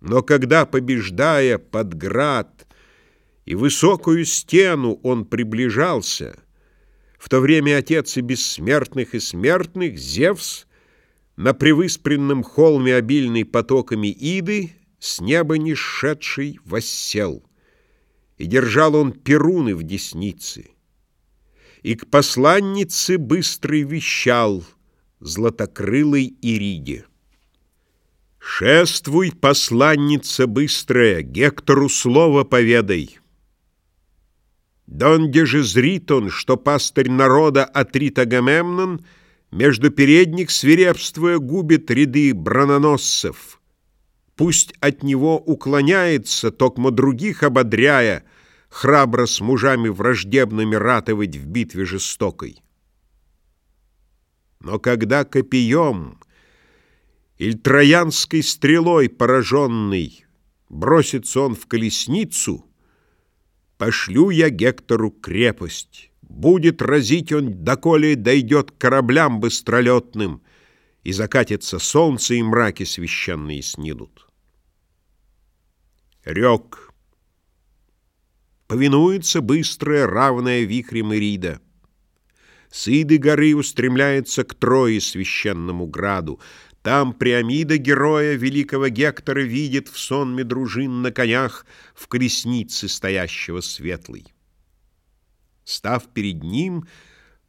Но когда, побеждая под град и высокую стену, он приближался, в то время отец и бессмертных, и смертных, Зевс, на привыспренном холме, обильный потоками Иды, с неба не сшедший, воссел, и держал он перуны в деснице, и к посланнице быстрый вещал златокрылой Ириде. Шествуй, посланница быстрая, Гектору слово поведай. Донде же зрит он, что пастырь народа Атрит Агамемнон Между передних свирепствуя губит ряды брононосцев. Пусть от него уклоняется, токмо других ободряя, Храбро с мужами враждебными ратовать в битве жестокой. Но когда копьем Иль троянской стрелой пораженный Бросится он в колесницу, Пошлю я Гектору крепость. Будет разить он, доколе дойдет кораблям быстролетным, И закатится солнце, и мраки священные снидут. Рек. Повинуется быстрая, равная вихрем Ирида. С Иды горы устремляется к Трое священному граду. Там Приамида героя великого Гектора видит в сонме дружин на конях в колеснице стоящего светлый. Став перед ним,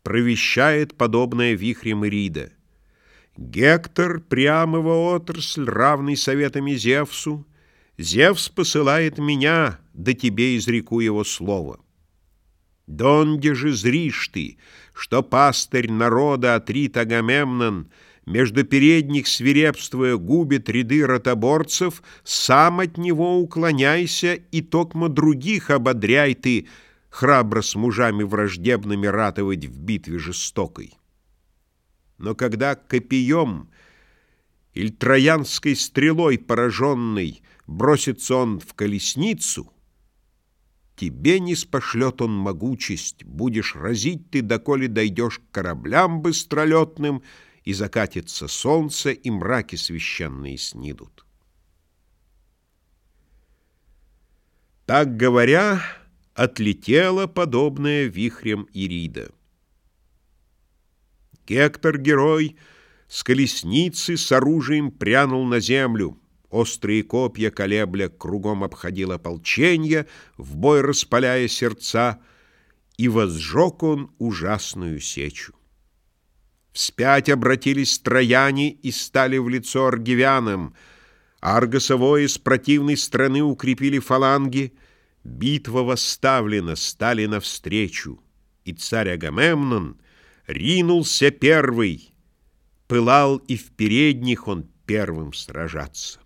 провещает подобное вихрем Ирида. Гектор, прямого отрасль, равный советами Зевсу, Зевс посылает меня, да тебе изреку его слово. Донде же зришь ты, что пастырь народа Атрит Агамемнон — между передних свирепствуя губит ряды ротоборцев, сам от него уклоняйся, и токмо других ободряй ты, храбро с мужами враждебными ратовать в битве жестокой. Но когда копьем или троянской стрелой пораженный бросится он в колесницу, тебе не спошлет он могучесть, будешь разить ты, доколе дойдешь к кораблям быстролетным, и закатится солнце, и мраки священные снидут. Так говоря, отлетела подобная вихрем Ирида. Гектор-герой с колесницы с оружием прянул на землю, Острые копья колебля кругом обходил ополченье, В бой распаляя сердца, и возжег он ужасную сечу. Вспять обратились трояне и стали в лицо аргивянам. Аргосовое с противной стороны укрепили фаланги. Битва восставлена, стали навстречу. И царь Агамемнон ринулся первый. Пылал и в передних он первым сражаться.